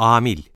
Amil.